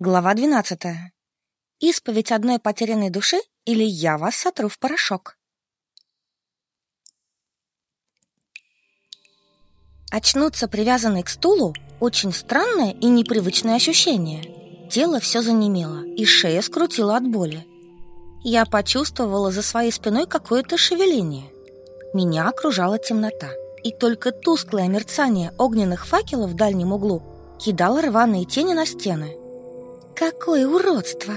Глава 12. Исповедь одной потерянной души или я вас сотру в порошок. Очнуться привязанной к стулу – очень странное и непривычное ощущение. Тело все занемело, и шея скрутила от боли. Я почувствовала за своей спиной какое-то шевеление. Меня окружала темнота, и только тусклое мерцание огненных факелов в дальнем углу кидало рваные тени на стены – Какое уродство!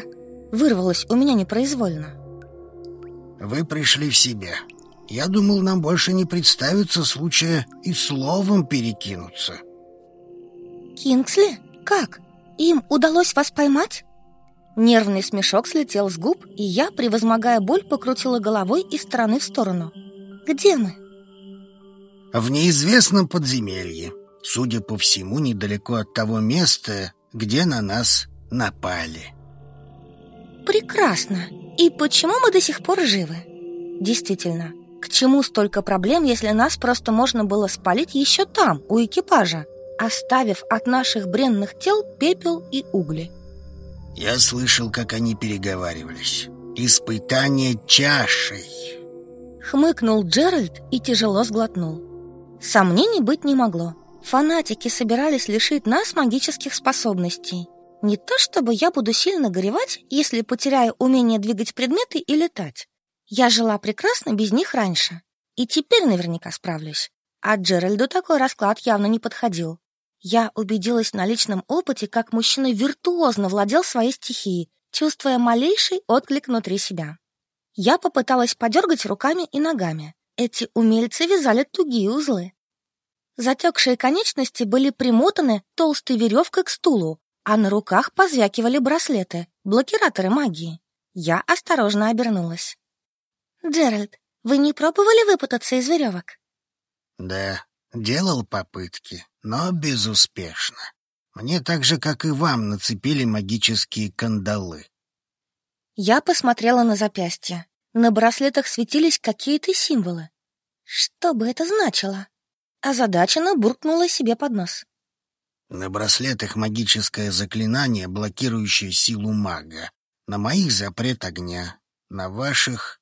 Вырвалось у меня непроизвольно. Вы пришли в себя. Я думал, нам больше не представится случая и словом перекинуться. Кингсли? Как? Им удалось вас поймать? Нервный смешок слетел с губ, и я, превозмогая боль, покрутила головой из стороны в сторону. Где мы? В неизвестном подземелье. Судя по всему, недалеко от того места, где на нас напали. Прекрасно. И почему мы до сих пор живы? Действительно, к чему столько проблем, если нас просто можно было спалить еще там, у экипажа, оставив от наших бренных тел пепел и угли? Я слышал, как они переговаривались. Испытание чашей. Хмыкнул Джеральд и тяжело сглотнул. Сомнений быть не могло. Фанатики собирались лишить нас магических способностей. Не то чтобы я буду сильно горевать, если потеряю умение двигать предметы и летать. Я жила прекрасно без них раньше. И теперь наверняка справлюсь. А Джеральду такой расклад явно не подходил. Я убедилась на личном опыте, как мужчина виртуозно владел своей стихией, чувствуя малейший отклик внутри себя. Я попыталась подергать руками и ногами. Эти умельцы вязали тугие узлы. Затекшие конечности были примотаны толстой веревкой к стулу, а на руках позвякивали браслеты, блокираторы магии. Я осторожно обернулась. «Джеральд, вы не пробовали выпутаться из веревок?» «Да, делал попытки, но безуспешно. Мне так же, как и вам, нацепили магические кандалы». Я посмотрела на запястье. На браслетах светились какие-то символы. Что бы это значило? Озадаченно буркнула себе под нос. На браслетах магическое заклинание, блокирующее силу мага. На моих запрет огня. На ваших...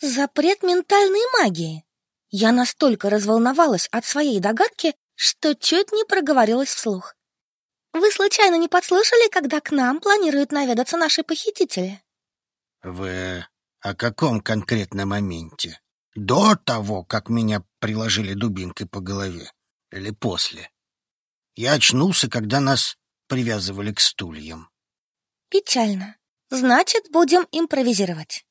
Запрет ментальной магии. Я настолько разволновалась от своей догадки, что чуть не проговорилась вслух. Вы случайно не подслушали, когда к нам планируют наведаться наши похитители? Вы о каком конкретном моменте? До того, как меня приложили дубинкой по голове? Или после? Я очнулся, когда нас привязывали к стульям. Печально. Значит, будем импровизировать.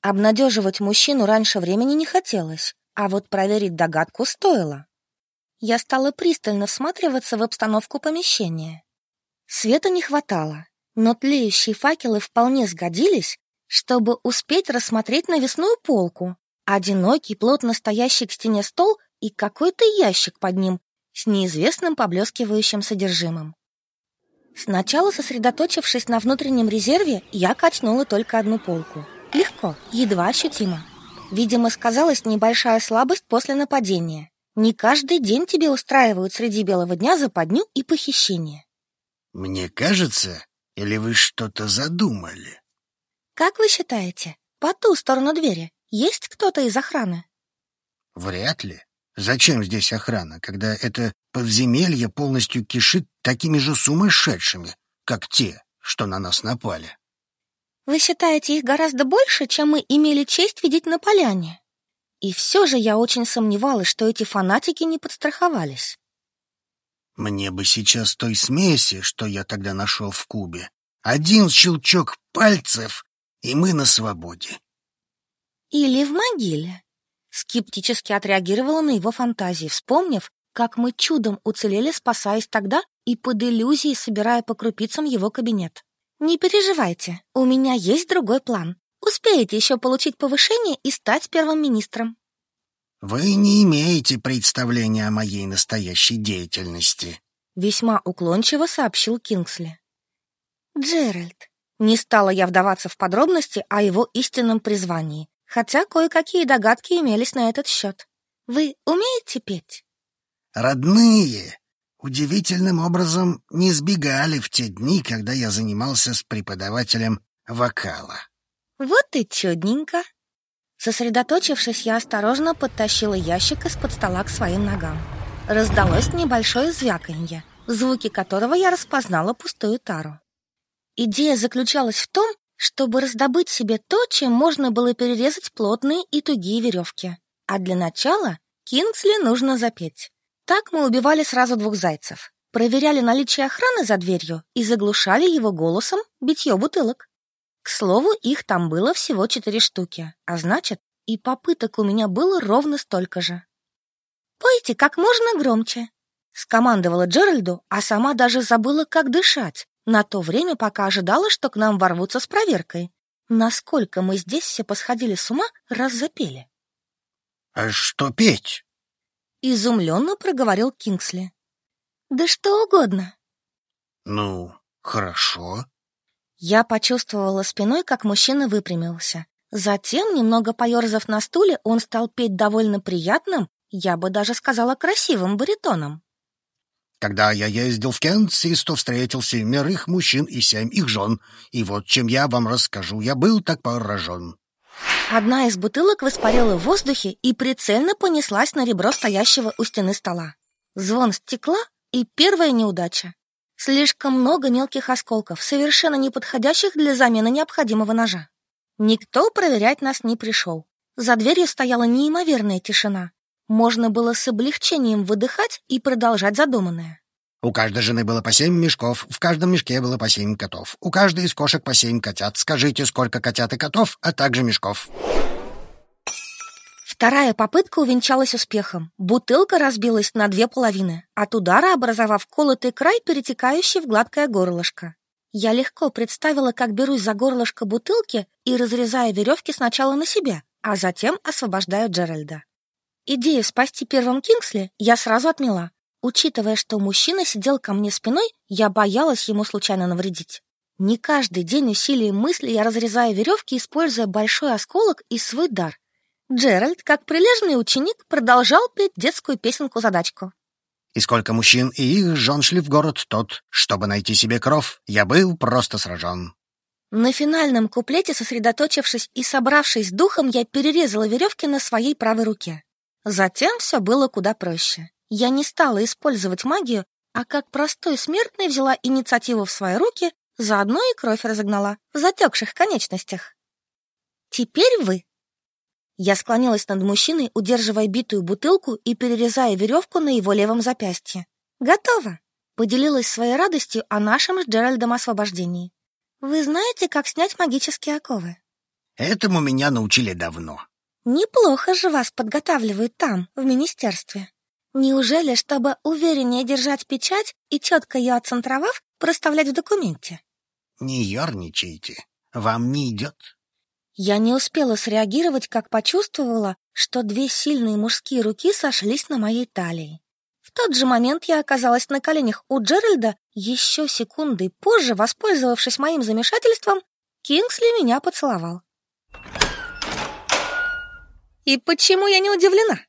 Обнадеживать мужчину раньше времени не хотелось, а вот проверить догадку стоило. Я стала пристально всматриваться в обстановку помещения. Света не хватало, но тлеющие факелы вполне сгодились, чтобы успеть рассмотреть навесную полку, одинокий, плотно стоящий к стене стол и какой-то ящик под ним с неизвестным поблескивающим содержимым. Сначала, сосредоточившись на внутреннем резерве, я качнула только одну полку. Легко, едва ощутимо. Видимо, сказалась небольшая слабость после нападения. Не каждый день тебе устраивают среди белого дня западню и похищение. Мне кажется, или вы что-то задумали? Как вы считаете, по ту сторону двери есть кто-то из охраны? Вряд ли. Зачем здесь охрана, когда это подземелье полностью кишит такими же сумасшедшими, как те, что на нас напали? Вы считаете их гораздо больше, чем мы имели честь видеть на поляне? И все же я очень сомневалась, что эти фанатики не подстраховались. Мне бы сейчас той смеси, что я тогда нашел в кубе. Один щелчок пальцев, и мы на свободе. Или в могиле. Скептически отреагировала на его фантазии, вспомнив, как мы чудом уцелели, спасаясь тогда и под иллюзией собирая по крупицам его кабинет. «Не переживайте, у меня есть другой план. Успеете еще получить повышение и стать первым министром». «Вы не имеете представления о моей настоящей деятельности», — весьма уклончиво сообщил Кингсли. «Джеральд». Не стала я вдаваться в подробности о его истинном призвании, хотя кое-какие догадки имелись на этот счет. Вы умеете петь? Родные, удивительным образом не сбегали в те дни, когда я занимался с преподавателем вокала. Вот и чудненько. Сосредоточившись, я осторожно подтащила ящик из-под стола к своим ногам. Раздалось небольшое звяканье, звуки которого я распознала пустую тару. Идея заключалась в том, чтобы раздобыть себе то, чем можно было перерезать плотные и тугие веревки. А для начала Кингсли нужно запеть. Так мы убивали сразу двух зайцев. Проверяли наличие охраны за дверью и заглушали его голосом битье бутылок. К слову, их там было всего четыре штуки, а значит, и попыток у меня было ровно столько же. «Пойте как можно громче», — скомандовала Джеральду, а сама даже забыла, как дышать, на то время, пока ожидала, что к нам ворвутся с проверкой. Насколько мы здесь все посходили с ума, раз запели. «А что петь?» Изумленно проговорил Кингсли. «Да что угодно». «Ну, хорошо». Я почувствовала спиной, как мужчина выпрямился. Затем, немного поерзав на стуле, он стал петь довольно приятным, я бы даже сказала красивым баритоном. Когда я ездил в Кенсис, то встретил семерых мужчин и семь их жен. И вот чем я вам расскажу, я был так поражен. Одна из бутылок воспарила в воздухе и прицельно понеслась на ребро стоящего у стены стола. Звон стекла и первая неудача. Слишком много мелких осколков, совершенно не подходящих для замены необходимого ножа. Никто проверять нас не пришел. За дверью стояла неимоверная тишина. Можно было с облегчением выдыхать и продолжать задуманное. У каждой жены было по семь мешков, в каждом мешке было по семь котов. У каждой из кошек по семь котят. Скажите, сколько котят и котов, а также мешков. Вторая попытка увенчалась успехом. Бутылка разбилась на две половины, от удара образовав колотый край, перетекающий в гладкое горлышко. Я легко представила, как берусь за горлышко бутылки и разрезаю веревки сначала на себя, а затем освобождаю Джеральда. Идею спасти первым Кингсли я сразу отмела. Учитывая, что мужчина сидел ко мне спиной, я боялась ему случайно навредить. Не каждый день усилием мысли я разрезаю веревки, используя большой осколок и свой дар. Джеральд, как прилежный ученик, продолжал петь детскую песенку-задачку. И сколько мужчин и их жен шли в город тот, чтобы найти себе кров, я был просто сражен. На финальном куплете, сосредоточившись и собравшись духом, я перерезала веревки на своей правой руке. Затем все было куда проще. Я не стала использовать магию, а как простой смертный взяла инициативу в свои руки, заодно и кровь разогнала в затекших конечностях. «Теперь вы». Я склонилась над мужчиной, удерживая битую бутылку и перерезая веревку на его левом запястье. «Готово!» — поделилась своей радостью о нашем с Джеральдом освобождении. «Вы знаете, как снять магические оковы?» «Этому меня научили давно». «Неплохо же вас подготавливают там, в министерстве. Неужели, чтобы увереннее держать печать и четко ее отцентровав, проставлять в документе? Не ерничайте, вам не идет. Я не успела среагировать, как почувствовала, что две сильные мужские руки сошлись на моей талии. В тот же момент я оказалась на коленях у Джеральда, еще секунды позже, воспользовавшись моим замешательством, Кингсли меня поцеловал. И почему я не удивлена?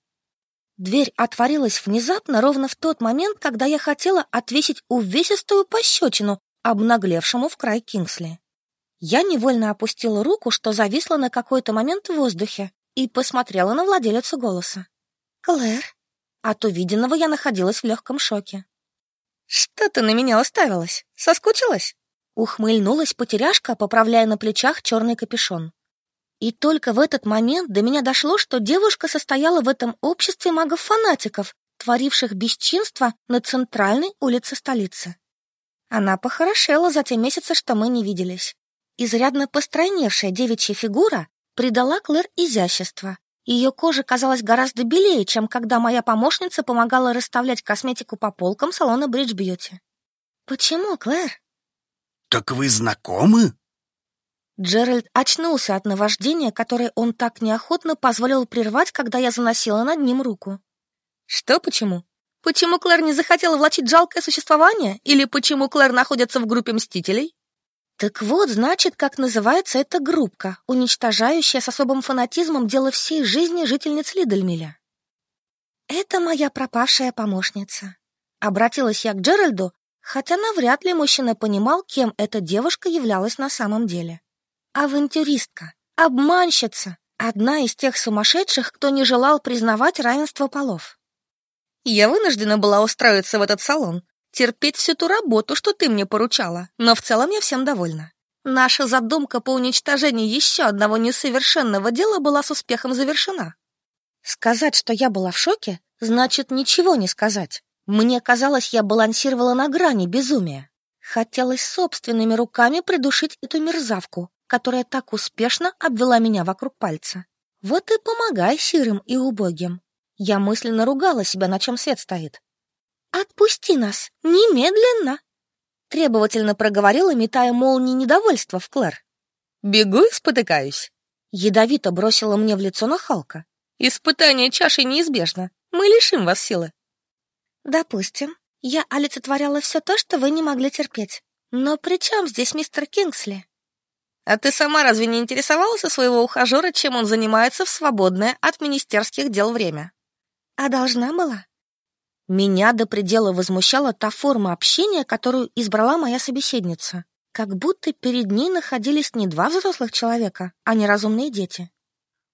Дверь отворилась внезапно ровно в тот момент, когда я хотела отвесить увесистую пощечину обнаглевшему в край Кингсли. Я невольно опустила руку, что зависла на какой-то момент в воздухе, и посмотрела на владелицу голоса. «Клэр?» От увиденного я находилась в легком шоке. «Что ты на меня уставилась? Соскучилась?» Ухмыльнулась потеряшка, поправляя на плечах черный капюшон. И только в этот момент до меня дошло, что девушка состояла в этом обществе магов-фанатиков, творивших бесчинство на центральной улице столицы. Она похорошела за те месяцы, что мы не виделись. Изрядно постройневшая девичья фигура придала Клэр изящество. Ее кожа казалась гораздо белее, чем когда моя помощница помогала расставлять косметику по полкам салона Бридж Бьюти. «Почему, Клэр?» «Так вы знакомы?» Джеральд очнулся от наваждения, которое он так неохотно позволил прервать, когда я заносила над ним руку. Что почему? Почему Клэр не захотела влачить жалкое существование? Или почему Клэр находится в группе Мстителей? Так вот, значит, как называется эта группка, уничтожающая с особым фанатизмом дело всей жизни жительниц Лидельмиля. Это моя пропавшая помощница. Обратилась я к Джеральду, хотя навряд ли мужчина понимал, кем эта девушка являлась на самом деле. Авантюристка, обманщица, одна из тех сумасшедших, кто не желал признавать равенство полов. Я вынуждена была устроиться в этот салон, терпеть всю ту работу, что ты мне поручала, но в целом я всем довольна. Наша задумка по уничтожению еще одного несовершенного дела была с успехом завершена. Сказать, что я была в шоке, значит ничего не сказать. Мне казалось, я балансировала на грани безумия. Хотелось собственными руками придушить эту мерзавку, которая так успешно обвела меня вокруг пальца. Вот и помогай сирым и убогим. Я мысленно ругала себя, на чем свет стоит. «Отпусти нас! Немедленно!» Требовательно проговорила, метая молнии недовольства в Клэр. «Бегу и спотыкаюсь!» Ядовито бросила мне в лицо нахалка. «Испытание чашей неизбежно. Мы лишим вас силы». «Допустим, я олицетворяла все то, что вы не могли терпеть. Но при чем здесь мистер Кингсли?» «А ты сама разве не интересовалась у своего ухажера, чем он занимается в свободное от министерских дел время?» А должна была? Меня до предела возмущала та форма общения, которую избрала моя собеседница. Как будто перед ней находились не два взрослых человека, а неразумные дети.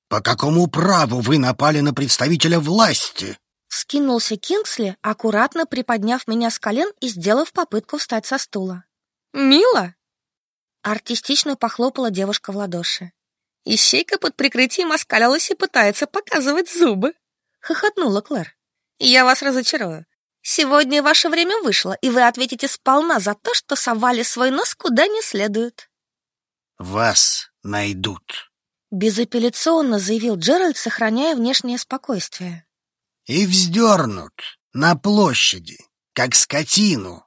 «По какому праву вы напали на представителя власти?» Скинулся Кингсли, аккуратно приподняв меня с колен и сделав попытку встать со стула. «Мило!» Артистично похлопала девушка в ладоши. Ищейка под прикрытием оскалилась и пытается показывать зубы. — хохотнула Клэр. «Я вас разочарую. Сегодня ваше время вышло, и вы ответите сполна за то, что совали свой нос куда не следует». «Вас найдут», — безапелляционно заявил Джеральд, сохраняя внешнее спокойствие. «И вздернут на площади, как скотину».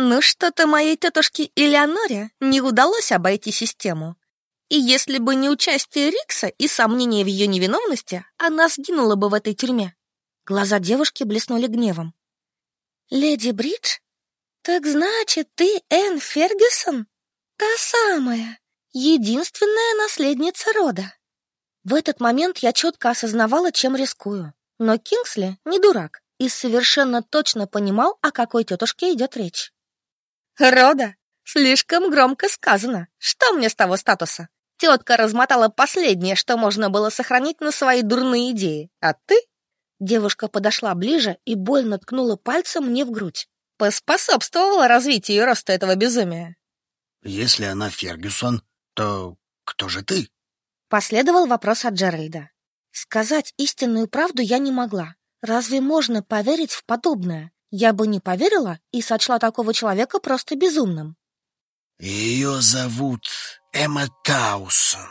«Ну что-то моей тетушке Элеоноре не удалось обойти систему. И если бы не участие Рикса и сомнения в ее невиновности, она сгинула бы в этой тюрьме. Глаза девушки блеснули гневом. «Леди Бридж? Так значит, ты Энн Фергюсон? Та самая, единственная наследница рода». В этот момент я четко осознавала, чем рискую. Но Кингсли не дурак и совершенно точно понимал, о какой тетушке идет речь. «Рода? Слишком громко сказано. Что мне с того статуса? Тетка размотала последнее, что можно было сохранить на свои дурные идеи. А ты? Девушка подошла ближе и больно ткнула пальцем мне в грудь. Поспособствовала развитию и росту этого безумия. Если она Фергюсон, то кто же ты? Последовал вопрос от Джеральда. Сказать истинную правду я не могла. Разве можно поверить в подобное? Я бы не поверила и сочла такого человека просто безумным. Ее зовут Эмма Таусон.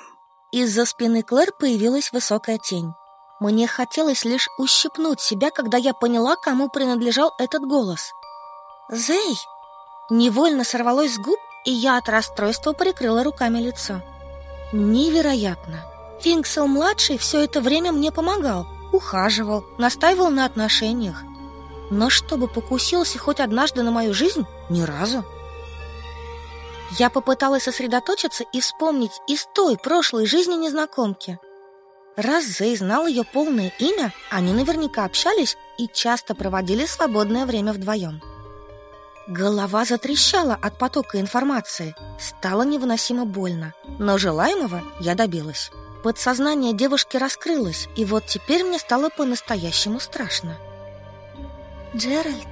Из-за спины Клэр появилась высокая тень. Мне хотелось лишь ущипнуть себя, когда я поняла, кому принадлежал этот голос. «Зей!» Невольно сорвалось с губ, и я от расстройства прикрыла руками лицо. Невероятно! Финксел-младший все это время мне помогал, ухаживал, настаивал на отношениях. Но чтобы покусился хоть однажды на мою жизнь, ни разу. Я попыталась сосредоточиться и вспомнить из той прошлой жизни незнакомки. Раз Зей знал ее полное имя, они наверняка общались и часто проводили свободное время вдвоем. Голова затрещала от потока информации, стало невыносимо больно, но желаемого я добилась. Подсознание девушки раскрылось, и вот теперь мне стало по-настоящему страшно. «Джеральд!»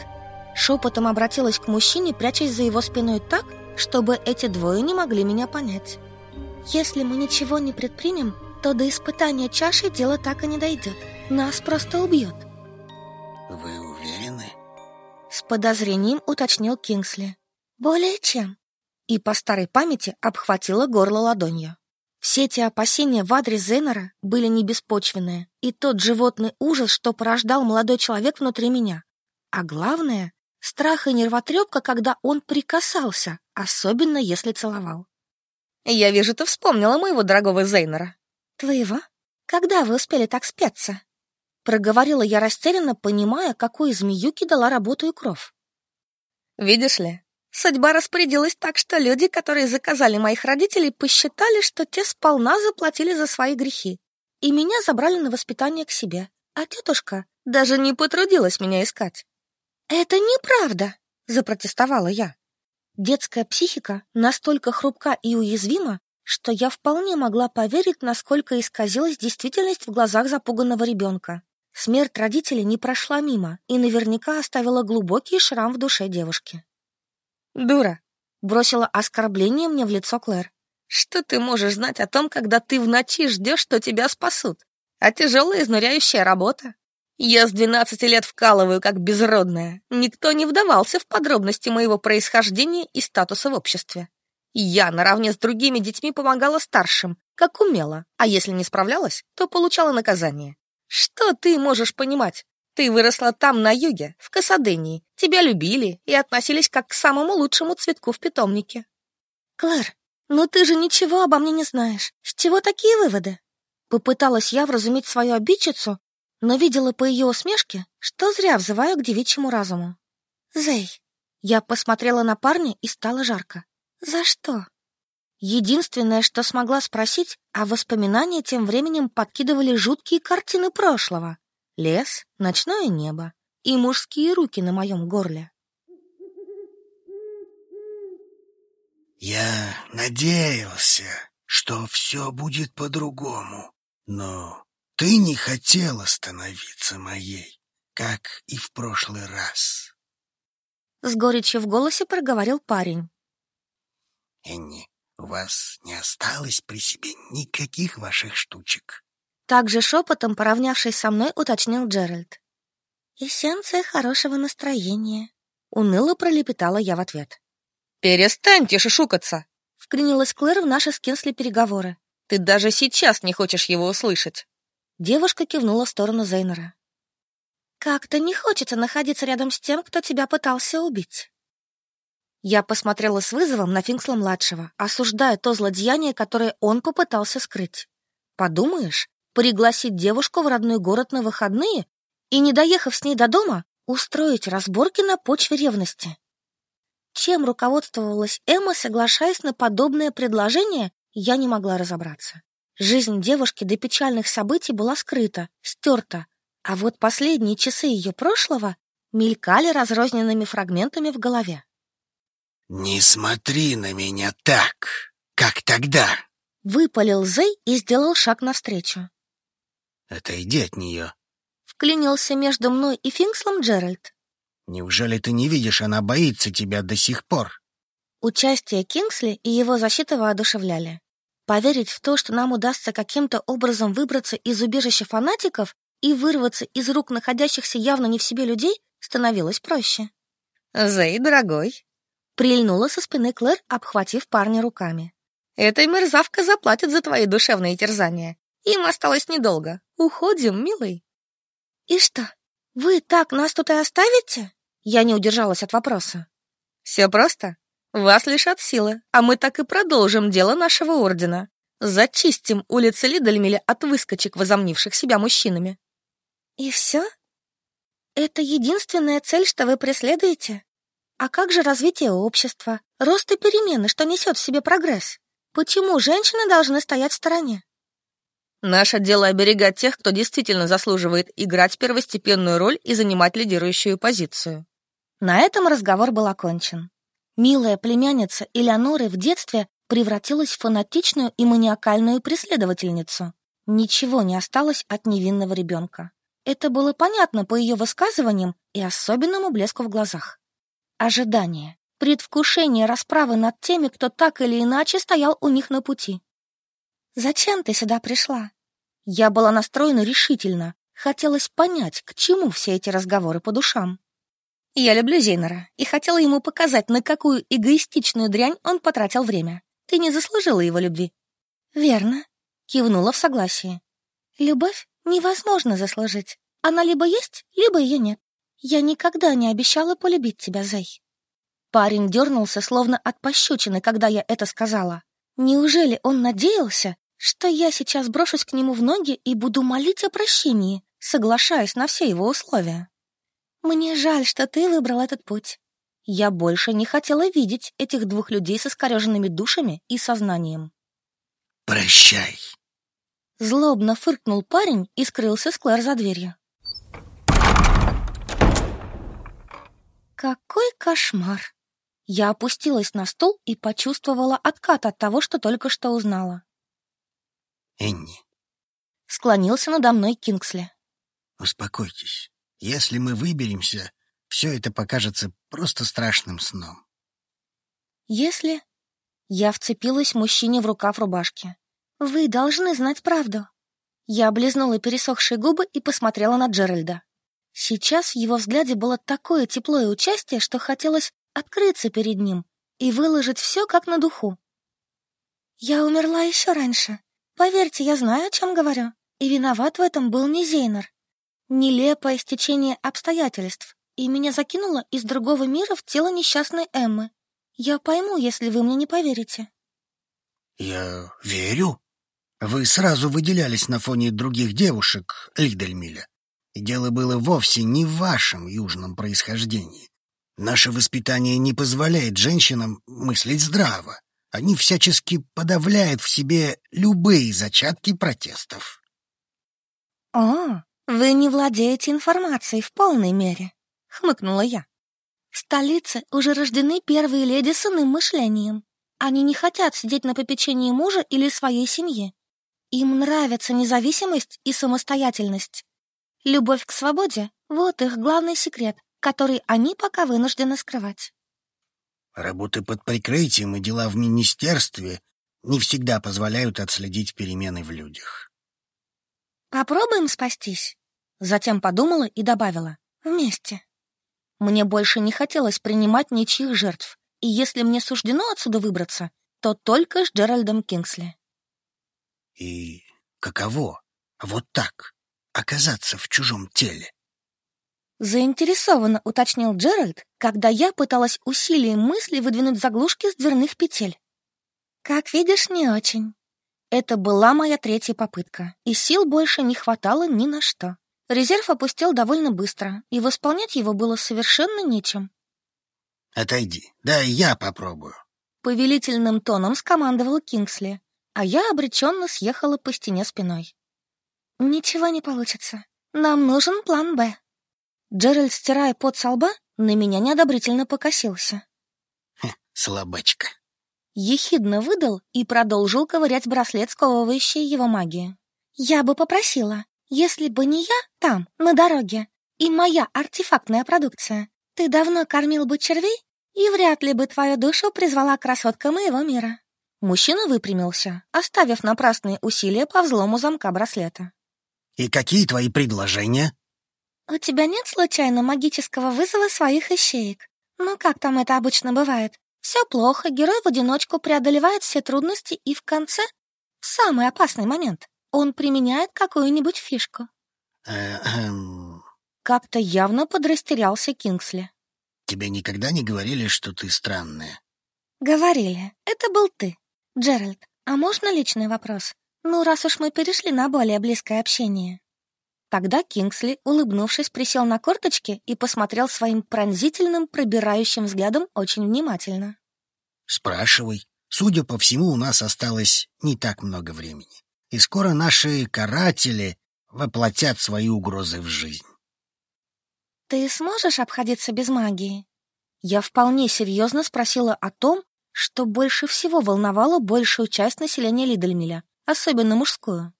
Шепотом обратилась к мужчине, прячась за его спиной так, чтобы эти двое не могли меня понять. Если мы ничего не предпримем, то до испытания чаши дело так и не дойдет. Нас просто убьет. Вы уверены? С подозрением уточнил Кингсли. Более чем. И по старой памяти обхватила горло ладонью. Все эти опасения в адрес Зейнера были не беспочвенные, и тот животный ужас, что порождал молодой человек внутри меня. А главное, страх и нервотрепка, когда он прикасался, особенно если целовал. «Я вижу, ты вспомнила моего дорогого Зейнера». «Твоего? Когда вы успели так спеться?» Проговорила я растерянно, понимая, какой змеюке дала работу и кров. «Видишь ли, судьба распорядилась так, что люди, которые заказали моих родителей, посчитали, что те сполна заплатили за свои грехи, и меня забрали на воспитание к себе, а тетушка даже не потрудилась меня искать. Это неправда, запротестовала я. Детская психика настолько хрупка и уязвима, что я вполне могла поверить, насколько исказилась действительность в глазах запуганного ребенка. Смерть родителей не прошла мимо и наверняка оставила глубокий шрам в душе девушки. «Дура!» — бросила оскорбление мне в лицо Клэр. «Что ты можешь знать о том, когда ты в ночи ждешь, что тебя спасут? А тяжелая изнуряющая работа? Я с двенадцати лет вкалываю, как безродная. Никто не вдавался в подробности моего происхождения и статуса в обществе. Я наравне с другими детьми помогала старшим, как умела, а если не справлялась, то получала наказание. Что ты можешь понимать? Ты выросла там, на юге, в Касадении. Тебя любили и относились как к самому лучшему цветку в питомнике. Клэр, ну ты же ничего обо мне не знаешь. С чего такие выводы? Попыталась я вразумить свою обидчицу, но видела по ее усмешке, что зря взываю к девичьему разуму. Зей, я посмотрела на парня и стало жарко. За что? Единственное, что смогла спросить, а воспоминания тем временем подкидывали жуткие картины прошлого. Лес, ночное небо и мужские руки на моем горле. Я надеялся, что все будет по-другому, но ты не хотела становиться моей, как и в прошлый раз. С горечью в голосе проговорил парень. Энни, у вас не осталось при себе никаких ваших штучек. Также шепотом, поравнявшись со мной, уточнил Джеральд. «Эссенция хорошего настроения», — уныло пролепетала я в ответ. «Перестаньте шушукаться!» — вклинилась Клэр в наши с Кинсли переговоры. «Ты даже сейчас не хочешь его услышать!» Девушка кивнула в сторону Зейнера. «Как-то не хочется находиться рядом с тем, кто тебя пытался убить». Я посмотрела с вызовом на Финксла-младшего, осуждая то злодеяние, которое он попытался скрыть. Подумаешь, пригласить девушку в родной город на выходные и, не доехав с ней до дома, устроить разборки на почве ревности. Чем руководствовалась Эмма, соглашаясь на подобное предложение, я не могла разобраться. Жизнь девушки до печальных событий была скрыта, стерта, а вот последние часы ее прошлого мелькали разрозненными фрагментами в голове. «Не смотри на меня так, как тогда!» Выпалил Зей и сделал шаг навстречу. «Отойди от нее!» Вклинился между мной и Финкслом Джеральд. «Неужели ты не видишь, она боится тебя до сих пор?» Участие Кингсли и его защита воодушевляли. Поверить в то, что нам удастся каким-то образом выбраться из убежища фанатиков и вырваться из рук находящихся явно не в себе людей, становилось проще. «Зей, дорогой, Прильнула со спины Клэр, обхватив парня руками. «Эта мерзавка заплатит за твои душевные терзания. Им осталось недолго. Уходим, милый». «И что, вы так нас тут и оставите?» Я не удержалась от вопроса. «Все просто. Вас лишат силы, а мы так и продолжим дело нашего ордена. Зачистим улицы Лидельмеля от выскочек, возомнивших себя мужчинами». «И все? Это единственная цель, что вы преследуете?» А как же развитие общества, рост и перемены, что несет в себе прогресс? Почему женщины должны стоять в стороне? Наше дело оберегать тех, кто действительно заслуживает играть первостепенную роль и занимать лидирующую позицию. На этом разговор был окончен. Милая племянница Элеоноры в детстве превратилась в фанатичную и маниакальную преследовательницу. Ничего не осталось от невинного ребенка. Это было понятно по ее высказываниям и особенному блеску в глазах. Ожидание, предвкушение расправы над теми, кто так или иначе стоял у них на пути. «Зачем ты сюда пришла?» Я была настроена решительно. Хотелось понять, к чему все эти разговоры по душам. Я люблю Зейнера и хотела ему показать, на какую эгоистичную дрянь он потратил время. Ты не заслужила его любви. Верно, кивнула в согласии. Любовь невозможно заслужить. Она либо есть, либо ее нет. Я никогда не обещала полюбить тебя, Зей. Парень дернулся, словно от пощечины, когда я это сказала. Неужели он надеялся, что я сейчас брошусь к нему в ноги и буду молить о прощении, соглашаясь на все его условия? Мне жаль, что ты выбрал этот путь. Я больше не хотела видеть этих двух людей со скореженными душами и сознанием. «Прощай!» Злобно фыркнул парень и скрылся с Клэр за дверью. Какой кошмар! Я опустилась на стул и почувствовала откат от того, что только что узнала. Энни. Склонился надо мной Кингсли. Успокойтесь. Если мы выберемся, все это покажется просто страшным сном. Если... Я вцепилась мужчине в рукав рубашки. Вы должны знать правду. Я облизнула пересохшие губы и посмотрела на Джеральда. Сейчас в его взгляде было такое тепло и участие, что хотелось открыться перед ним и выложить все как на духу. Я умерла еще раньше. Поверьте, я знаю, о чем говорю. И виноват в этом был не Зейнер. Нелепое стечение обстоятельств, и меня закинуло из другого мира в тело несчастной Эммы. Я пойму, если вы мне не поверите. Я верю. Вы сразу выделялись на фоне других девушек Лидельмиля. И дело было вовсе не в вашем южном происхождении. Наше воспитание не позволяет женщинам мыслить здраво. Они всячески подавляют в себе любые зачатки протестов. «О, вы не владеете информацией в полной мере», — хмыкнула я. «В столице уже рождены первые леди с иным мышлением. Они не хотят сидеть на попечении мужа или своей семьи. Им нравится независимость и самостоятельность. Любовь к свободе — вот их главный секрет который они пока вынуждены скрывать. Работы под прикрытием и дела в министерстве не всегда позволяют отследить перемены в людях. Попробуем спастись. Затем подумала и добавила. Вместе. Мне больше не хотелось принимать ничьих жертв, и если мне суждено отсюда выбраться, то только с Джеральдом Кингсли. И каково вот так оказаться в чужом теле? Заинтересованно уточнил Джеральд, когда я пыталась усилием мысли выдвинуть заглушки с дверных петель. Как видишь, не очень. Это была моя третья попытка, и сил больше не хватало ни на что. Резерв опустил довольно быстро, и восполнять его было совершенно нечем. «Отойди, да я попробую», — повелительным тоном скомандовал Кингсли, а я обреченно съехала по стене спиной. «Ничего не получится. Нам нужен план «Б». Джеральд, стирая пот со лба, на меня неодобрительно покосился. Хм, слабачка. Ехидно выдал и продолжил ковырять браслет, сковывающий его магию. Я бы попросила, если бы не я там, на дороге, и моя артефактная продукция, ты давно кормил бы червей, и вряд ли бы твою душу призвала красотка моего мира. Мужчина выпрямился, оставив напрасные усилия по взлому замка браслета. «И какие твои предложения?» «У тебя нет случайно магического вызова своих ищеек? Ну, как там это обычно бывает? Все плохо, герой в одиночку преодолевает все трудности и в конце, в самый опасный момент, он применяет какую-нибудь фишку». Как-то явно подрастерялся Кингсли. «Тебе никогда не говорили, что ты странная?» «Говорили. Это был ты. Джеральд, а можно личный вопрос? Ну, раз уж мы перешли на более близкое общение». Тогда Кингсли, улыбнувшись, присел на корточки и посмотрел своим пронзительным, пробирающим взглядом очень внимательно. «Спрашивай. Судя по всему, у нас осталось не так много времени. И скоро наши каратели воплотят свои угрозы в жизнь». «Ты сможешь обходиться без магии?» Я вполне серьезно спросила о том, что больше всего волновало большую часть населения Лидельмиля, особенно мужскую.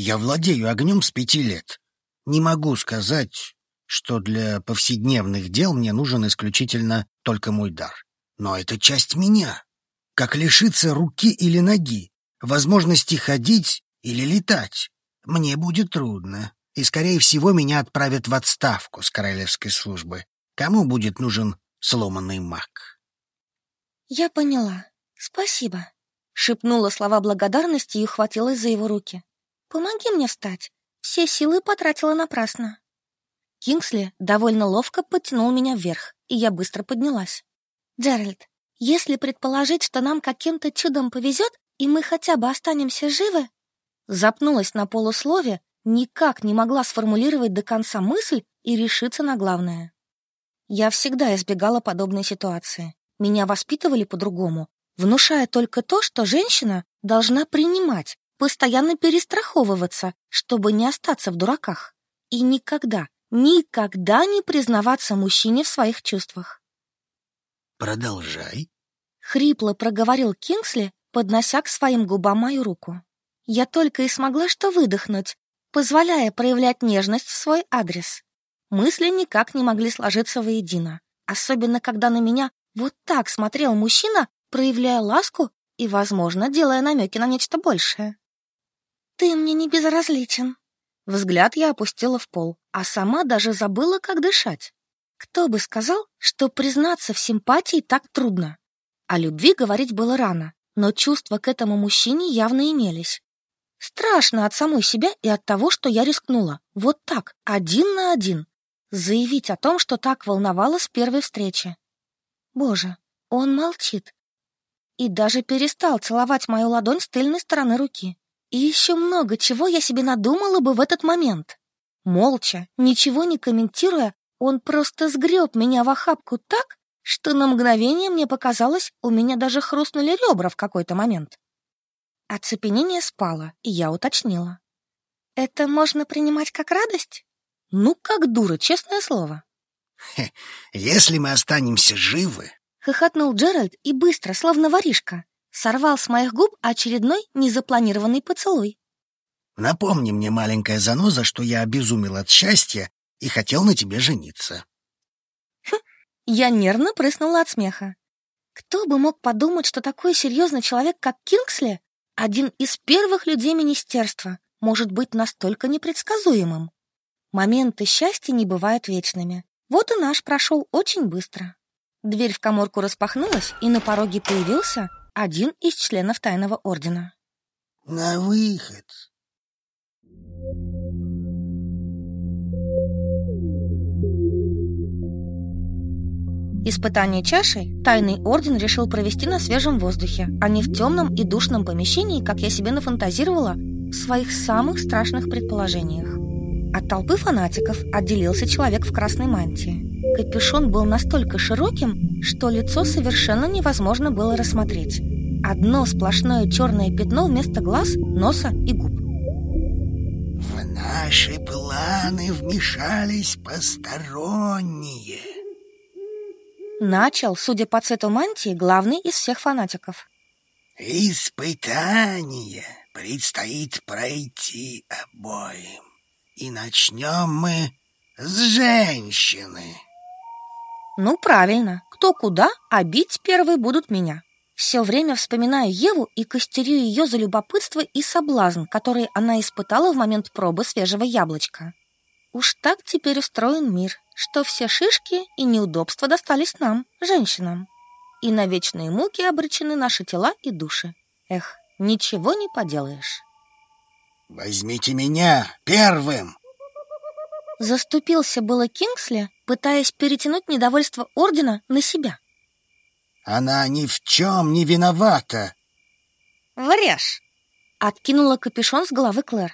Я владею огнем с пяти лет. Не могу сказать, что для повседневных дел мне нужен исключительно только мой дар. Но это часть меня. Как лишиться руки или ноги, возможности ходить или летать, мне будет трудно. И, скорее всего, меня отправят в отставку с королевской службы. Кому будет нужен сломанный маг? Я поняла. Спасибо. Шепнула слова благодарности и ухватилась за его руки. Помоги мне встать. Все силы потратила напрасно. Кингсли довольно ловко подтянул меня вверх, и я быстро поднялась. Джеральд, если предположить, что нам каким-то чудом повезет, и мы хотя бы останемся живы... Запнулась на полуслове, никак не могла сформулировать до конца мысль и решиться на главное. Я всегда избегала подобной ситуации. Меня воспитывали по-другому, внушая только то, что женщина должна принимать, постоянно перестраховываться, чтобы не остаться в дураках. И никогда, никогда не признаваться мужчине в своих чувствах. «Продолжай», — хрипло проговорил Кингсли, поднося к своим губам мою руку. Я только и смогла что выдохнуть, позволяя проявлять нежность в свой адрес. Мысли никак не могли сложиться воедино, особенно когда на меня вот так смотрел мужчина, проявляя ласку и, возможно, делая намеки на нечто большее. «Ты мне не безразличен». Взгляд я опустила в пол, а сама даже забыла, как дышать. Кто бы сказал, что признаться в симпатии так трудно? О любви говорить было рано, но чувства к этому мужчине явно имелись. Страшно от самой себя и от того, что я рискнула. Вот так, один на один. Заявить о том, что так волновало с первой встречи. Боже, он молчит. И даже перестал целовать мою ладонь с тыльной стороны руки. И еще много чего я себе надумала бы в этот момент. Молча, ничего не комментируя, он просто сгреб меня в охапку так, что на мгновение мне показалось, у меня даже хрустнули ребра в какой-то момент. Оцепенение спало, и я уточнила. «Это можно принимать как радость?» «Ну, как дура, честное слово». «Если мы останемся живы...» Хохотнул Джеральд и быстро, словно воришка, сорвал с моих губ очередной незапланированный поцелуй. «Напомни мне, маленькая заноза, что я обезумел от счастья и хотел на тебе жениться». Хм, я нервно прыснула от смеха. Кто бы мог подумать, что такой серьезный человек, как Кингсли, один из первых людей министерства может быть настолько непредсказуемым. Моменты счастья не бывают вечными. Вот и наш прошел очень быстро. Дверь в коморку распахнулась, и на пороге появился один из членов тайного ордена. «На выход!» Испытание чашей тайный орден решил провести на свежем воздухе, а не в темном и душном помещении, как я себе нафантазировала в своих самых страшных предположениях. От толпы фанатиков отделился человек в красной мантии. Капюшон был настолько широким, что лицо совершенно невозможно было рассмотреть. Одно сплошное черное пятно вместо глаз, носа и губ. В наши планы вмешались посторонние. Начал, судя по цвету мантии, главный из всех фанатиков. Испытание предстоит пройти обоим. И начнем мы с женщины. Ну, правильно. Кто куда, а бить первые будут меня. Все время вспоминаю Еву и костерю ее за любопытство и соблазн, который она испытала в момент пробы свежего яблочка. Уж так теперь устроен мир, что все шишки и неудобства достались нам, женщинам. И на вечные муки обречены наши тела и души. Эх, ничего не поделаешь. «Возьмите меня первым!» Заступился было Кингсли, пытаясь перетянуть недовольство Ордена на себя. «Она ни в чем не виновата!» «Врешь!» — откинула капюшон с головы Клэр.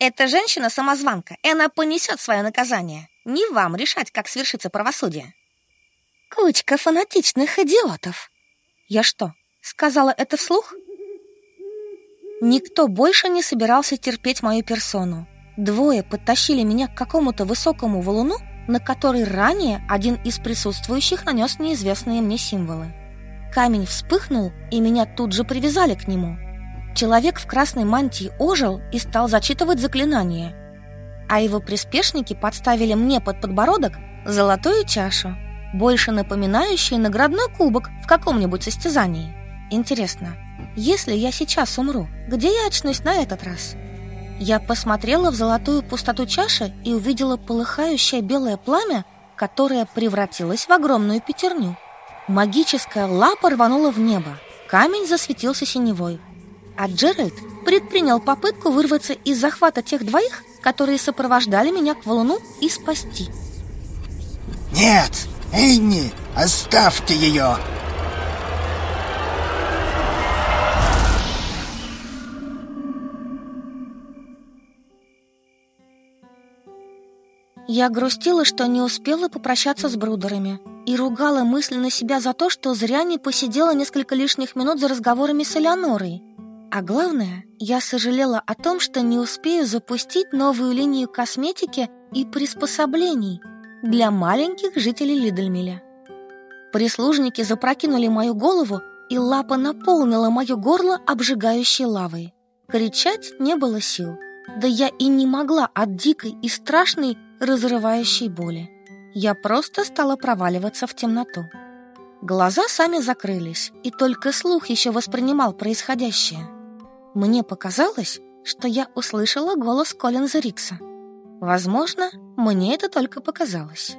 Эта женщина-самозванка, и она понесет свое наказание. Не вам решать, как свершится правосудие. Кучка фанатичных идиотов. Я что, сказала это вслух? Никто больше не собирался терпеть мою персону. Двое подтащили меня к какому-то высокому валуну, на который ранее один из присутствующих нанес неизвестные мне символы. Камень вспыхнул, и меня тут же привязали к нему. Человек в красной мантии ожил и стал зачитывать заклинание, а его приспешники подставили мне под подбородок золотую чашу, больше напоминающую наградной кубок в каком-нибудь состязании. Интересно, если я сейчас умру, где я очнусь на этот раз? Я посмотрела в золотую пустоту чаши и увидела полыхающее белое пламя, которое превратилось в огромную пятерню. Магическая лапа рванула в небо, камень засветился синевой, а Джеральд предпринял попытку вырваться из захвата тех двоих, которые сопровождали меня к валуну, и спасти. «Нет! Энни! Оставьте ее!» Я грустила, что не успела попрощаться с брудерами и ругала мысленно себя за то, что зря не посидела несколько лишних минут за разговорами с Элеонорой. А главное, я сожалела о том, что не успею запустить новую линию косметики и приспособлений для маленьких жителей Лидельмиля. Прислужники запрокинули мою голову, и лапа наполнила мое горло обжигающей лавой. Кричать не было сил, да я и не могла от дикой и страшной разрывающей боли. Я просто стала проваливаться в темноту. Глаза сами закрылись, и только слух еще воспринимал происходящее. Мне показалось, что я услышала голос Коллинза Рикса. Возможно, мне это только показалось.